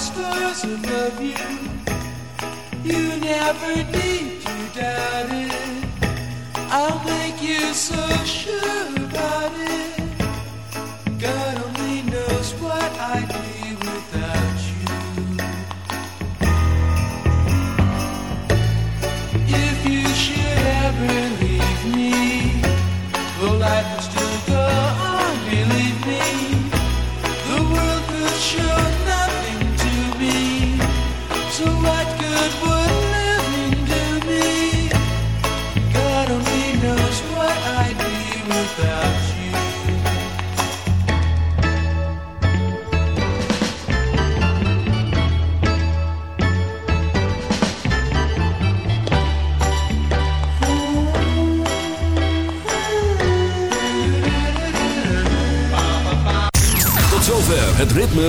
stars above you. You never need to doubt it. I'll make you so sure about it.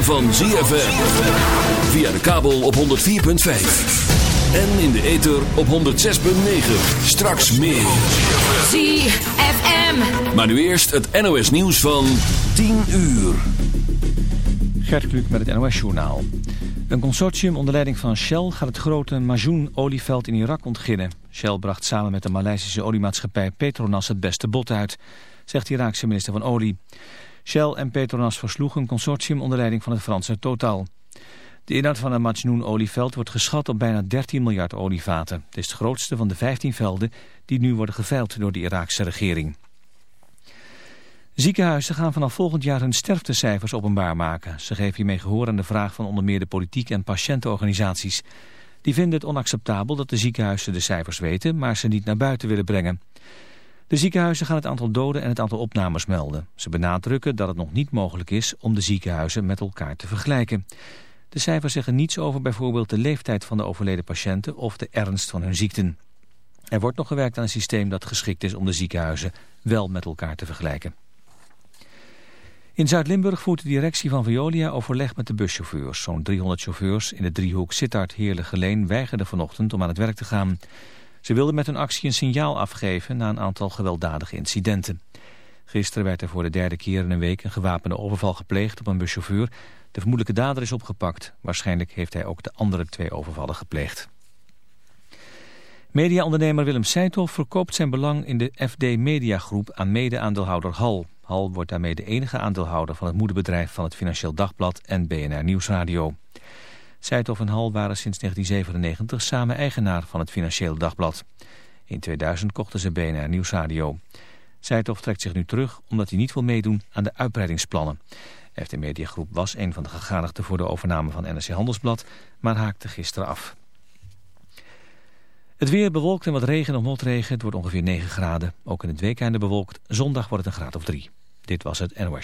Ritme van ZFM. Via de kabel op 104.5. En in de ether op 106.9. Straks meer. ZFM. Maar nu eerst het NOS nieuws van 10 uur. Gert Kluk met het NOS-journaal. Een consortium onder leiding van Shell gaat het grote Majoen-olieveld in Irak ontginnen. Shell bracht samen met de Maleisische oliemaatschappij Petronas het beste bod uit, zegt de Iraakse minister van Olie. Shell en Petronas versloegen een consortium onder leiding van het Franse Total. De inhoud van het Majnoon-olieveld wordt geschat op bijna 13 miljard olievaten. Het is het grootste van de 15 velden die nu worden geveild door de Iraakse regering. Ziekenhuizen gaan vanaf volgend jaar hun sterftecijfers openbaar maken. Ze geven hiermee gehoor aan de vraag van onder meer de politiek en patiëntenorganisaties. Die vinden het onacceptabel dat de ziekenhuizen de cijfers weten, maar ze niet naar buiten willen brengen. De ziekenhuizen gaan het aantal doden en het aantal opnames melden. Ze benadrukken dat het nog niet mogelijk is om de ziekenhuizen met elkaar te vergelijken. De cijfers zeggen niets over bijvoorbeeld de leeftijd van de overleden patiënten of de ernst van hun ziekten. Er wordt nog gewerkt aan een systeem dat geschikt is om de ziekenhuizen wel met elkaar te vergelijken. In Zuid-Limburg voert de directie van Veolia overleg met de buschauffeurs. Zo'n 300 chauffeurs in de driehoek Sittard Heerlijk Geleen weigerden vanochtend om aan het werk te gaan. Ze wilden met hun actie een signaal afgeven na een aantal gewelddadige incidenten. Gisteren werd er voor de derde keer in een week een gewapende overval gepleegd op een buschauffeur. De vermoedelijke dader is opgepakt. Waarschijnlijk heeft hij ook de andere twee overvallen gepleegd. Mediaondernemer Willem Seithoff verkoopt zijn belang in de FD Media Groep aan mede-aandeelhouder Hal. Hal wordt daarmee de enige aandeelhouder van het moederbedrijf van het Financieel Dagblad en BNR Nieuwsradio. Seithoff en Hal waren sinds 1997 samen eigenaar van het Financieel Dagblad. In 2000 kochten ze BNR Nieuwsradio. Seithoff trekt zich nu terug omdat hij niet wil meedoen aan de uitbreidingsplannen. FD Media Groep was een van de gegadigden voor de overname van NRC Handelsblad, maar haakte gisteren af. Het weer bewolkt en wat regen of motregen. Het wordt ongeveer 9 graden. Ook in het weekende bewolkt. Zondag wordt het een graad of 3. Dit was het NOS.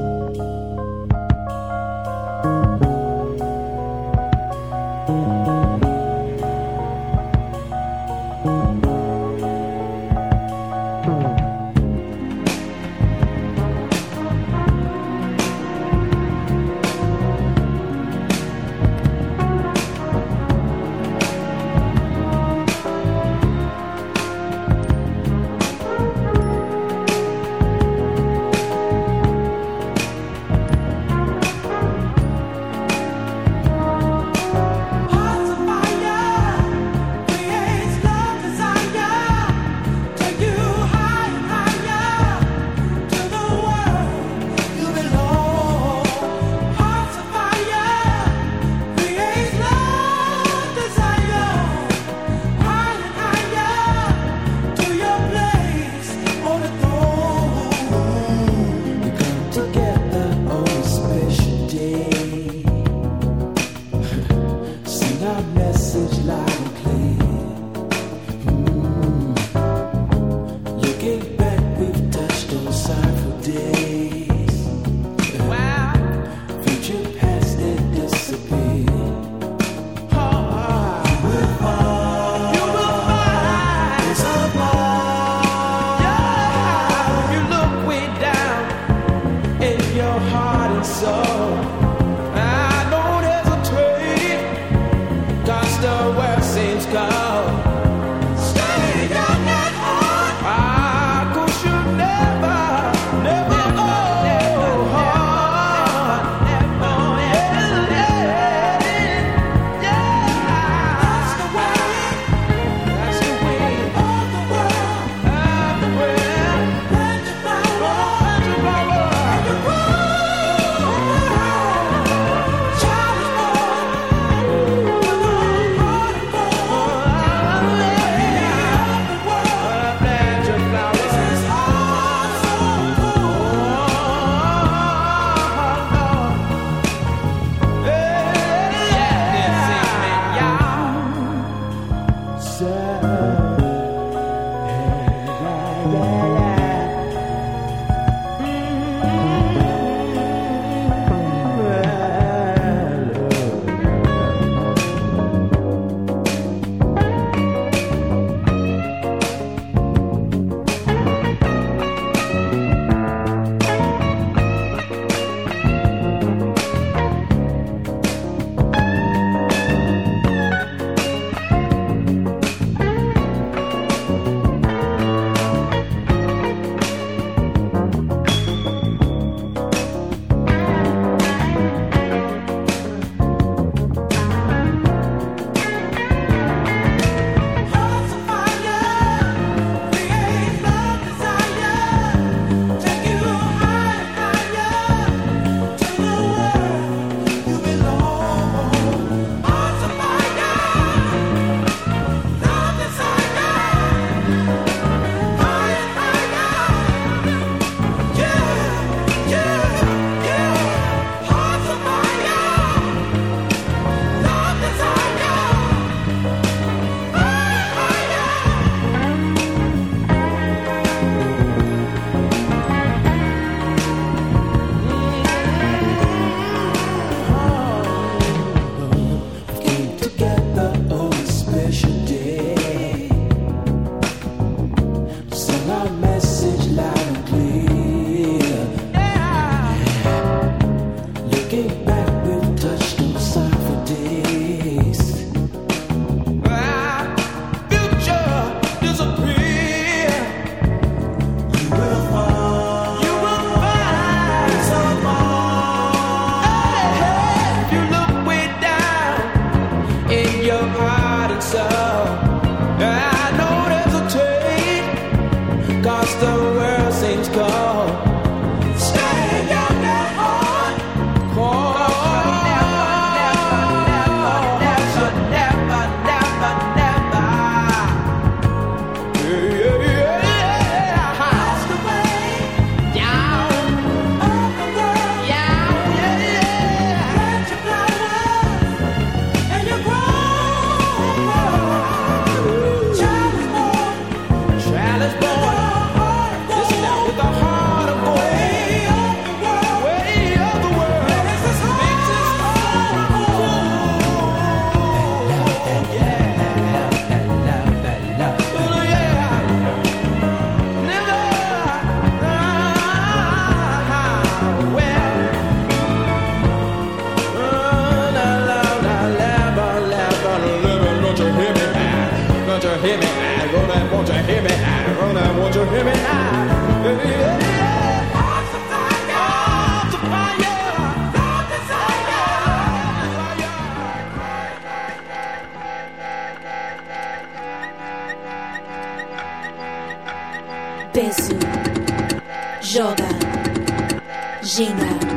Jingle.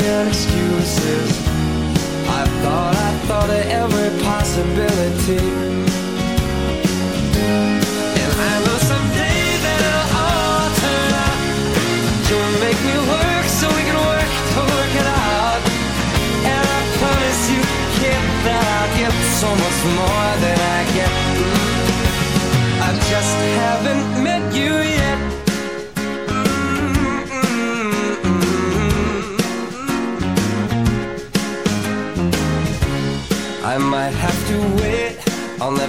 million excuses. I thought I thought of every possibility. And I know someday that it'll all turn out. You'll make me work so we can work to work it out. And I promise you, kid, that I'll get so much more.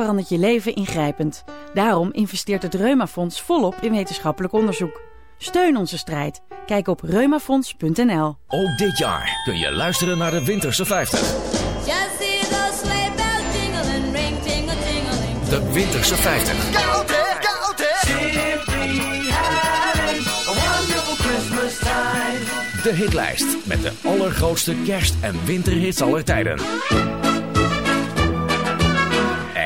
verandert je leven ingrijpend. Daarom investeert het Reumafonds volop in wetenschappelijk onderzoek. Steun onze strijd. Kijk op reumafonds.nl. Ook dit jaar kun je luisteren naar de Winterse 50. De Winterse 50. De hitlijst met de allergrootste kerst- en winterhits aller tijden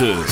9.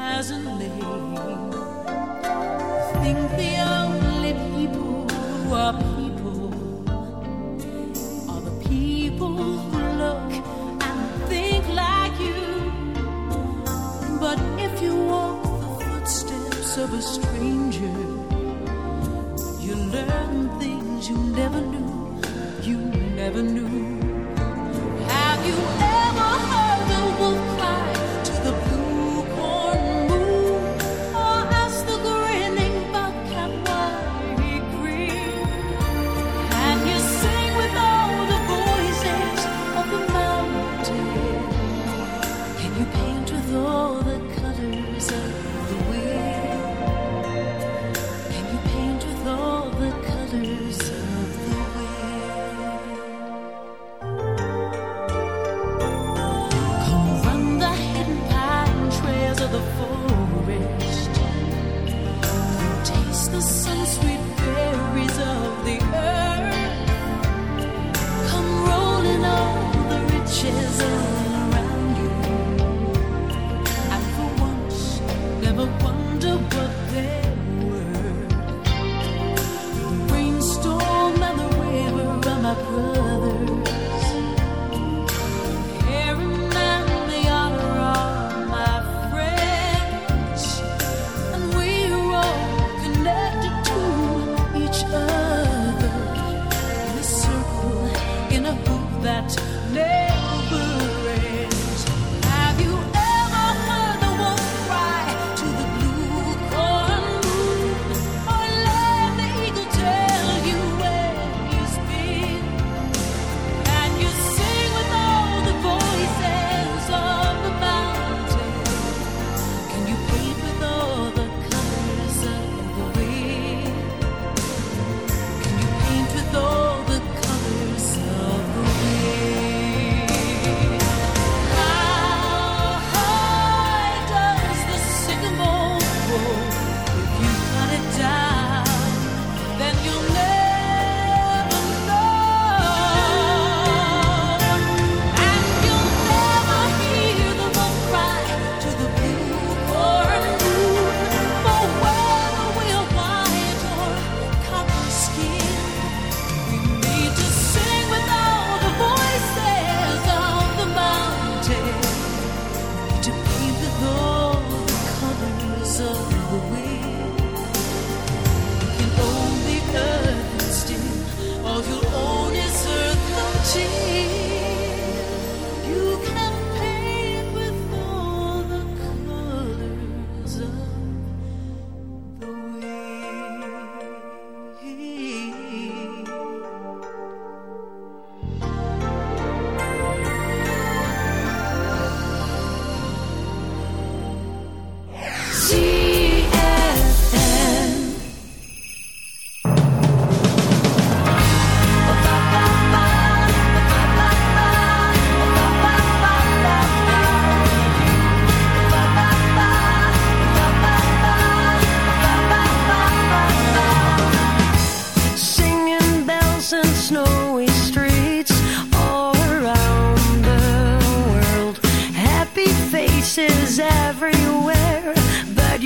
has a name. I think the only people who are people are the people who look and think like you. But if you walk the footsteps of a stranger, you learn things you never knew, you never knew. Have you ever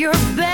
your best.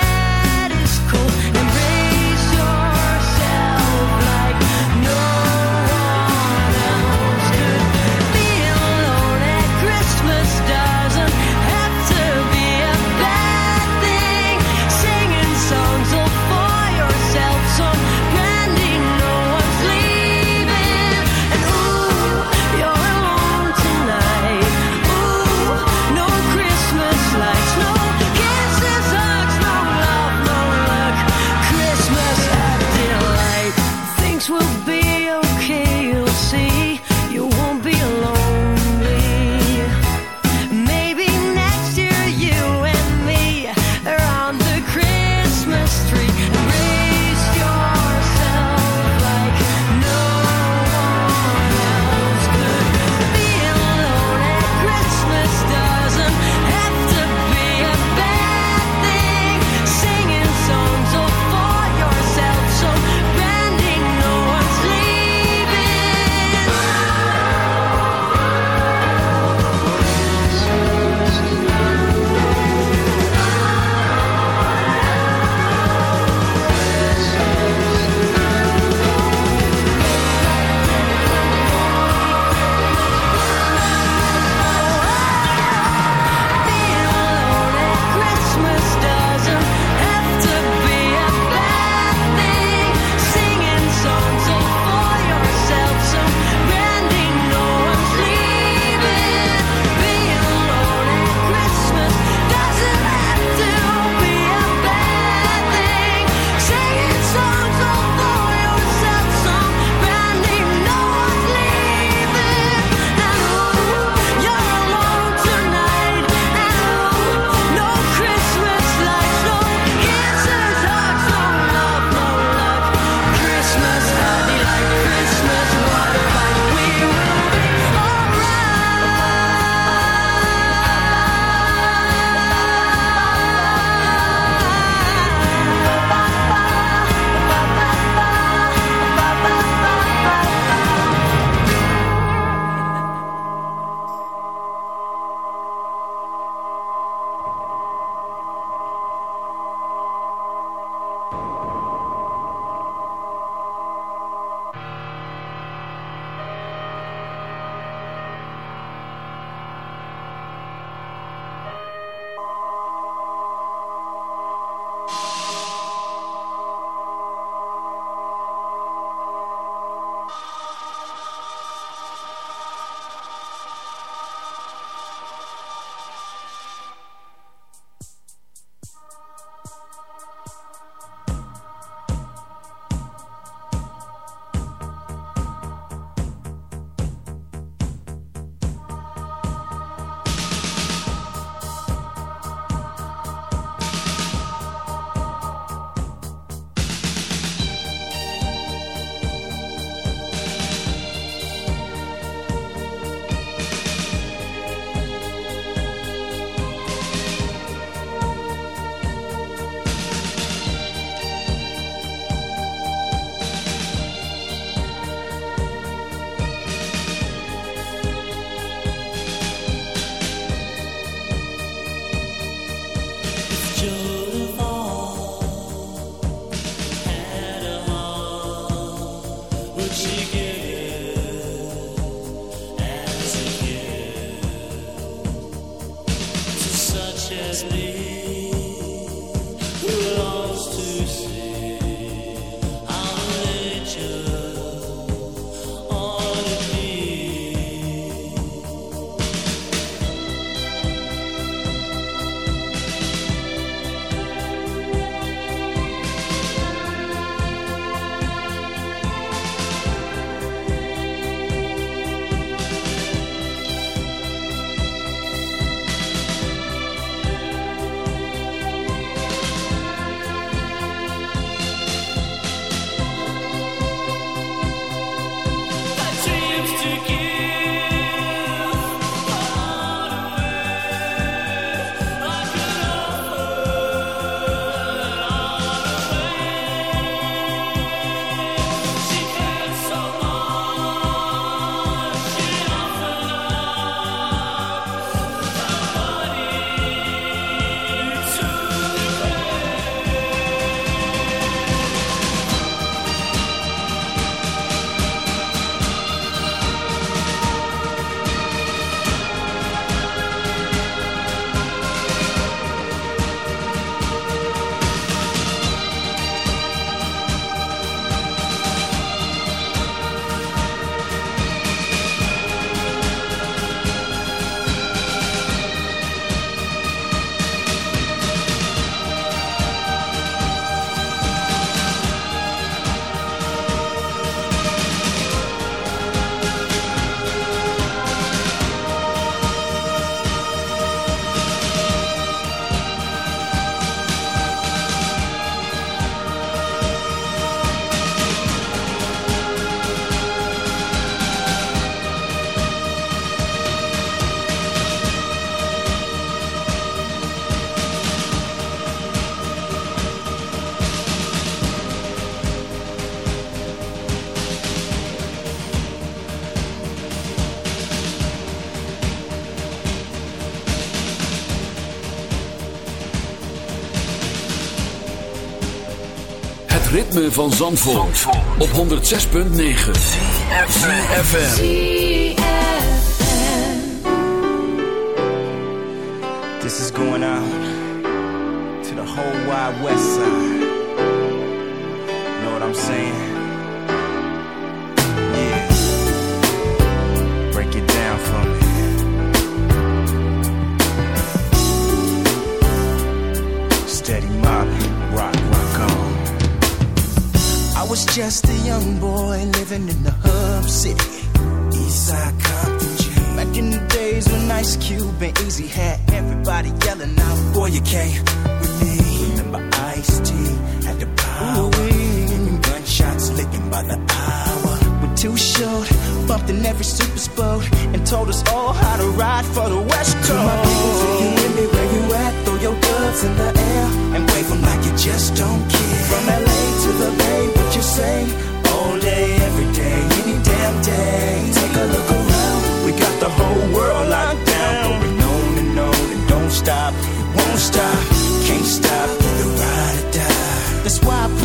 Ritme van Zandvoort, op 106.9 CFFM This is going out to the whole wide west side. Young boy living in the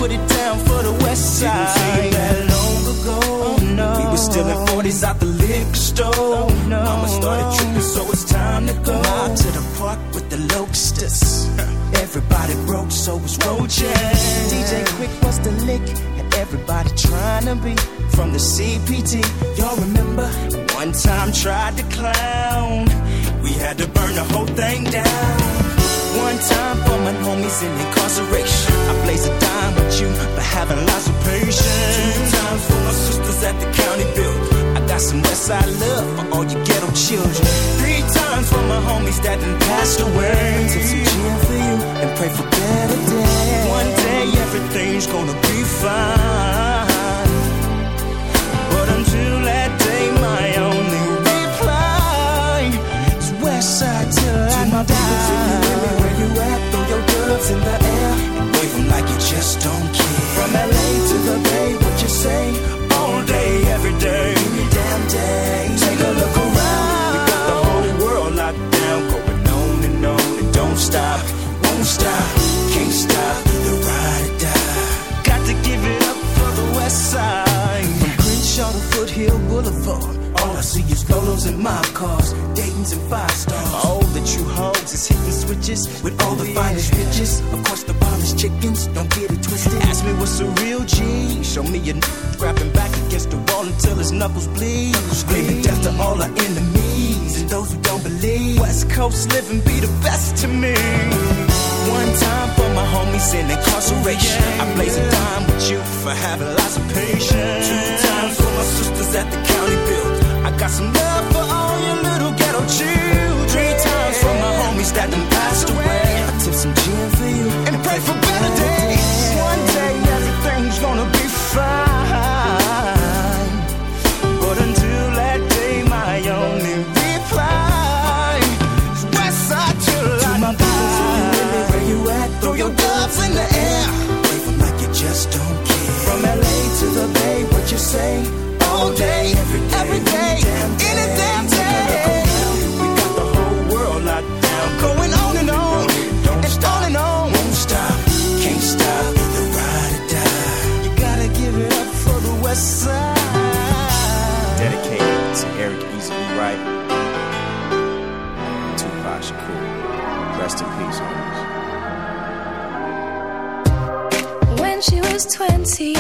put it down for the West Side. Didn't seem that long ago. Oh, no. We were still in 40s out the liquor store. Oh, no. Mama started tripping, so it's time to go. Out to the park with the locusts. Everybody broke, so was roaches. DJ Quick was the lick, and everybody trying to be from the CPT. Y'all remember? One time tried to clown. We had to burn the whole thing down. One time for my homies in incarceration. I blaze a dime with you for having lots of patience. Two times for my sisters at the county build. I got some Westside love for all you ghetto children. Three times for my homies that done passed away. Tip some gin for you and pray for better days. One day everything's gonna be fine. But until that day, my only reply is Westside till I my die. In the air wave 'em like you just don't care. From LA to the All I see is Lolos and mob cars, Dayton's and five stars. All the true hoes is hitting switches with all the finest bitches. Of course, the finest chickens, don't get it twisted. Ask me what's a real G. Show me a n- grabbing back against the wall until his knuckles bleed. Screaming death to all our enemies and those who don't believe. West Coast living be the best to me. One time for my homies in incarceration. I blaze a dime with you for having lots of patience. Two times for my sisters you say? All day, every day, every day, any damn day. We got the whole world locked down, going on and on, don't and on and on. Won't stop, can't stop, either ride or die. You gotta give it up for the West Side. Dedicated to Eric Easy E. Wright, Tupac Shakur. Rest in peace, homies. When she was 22,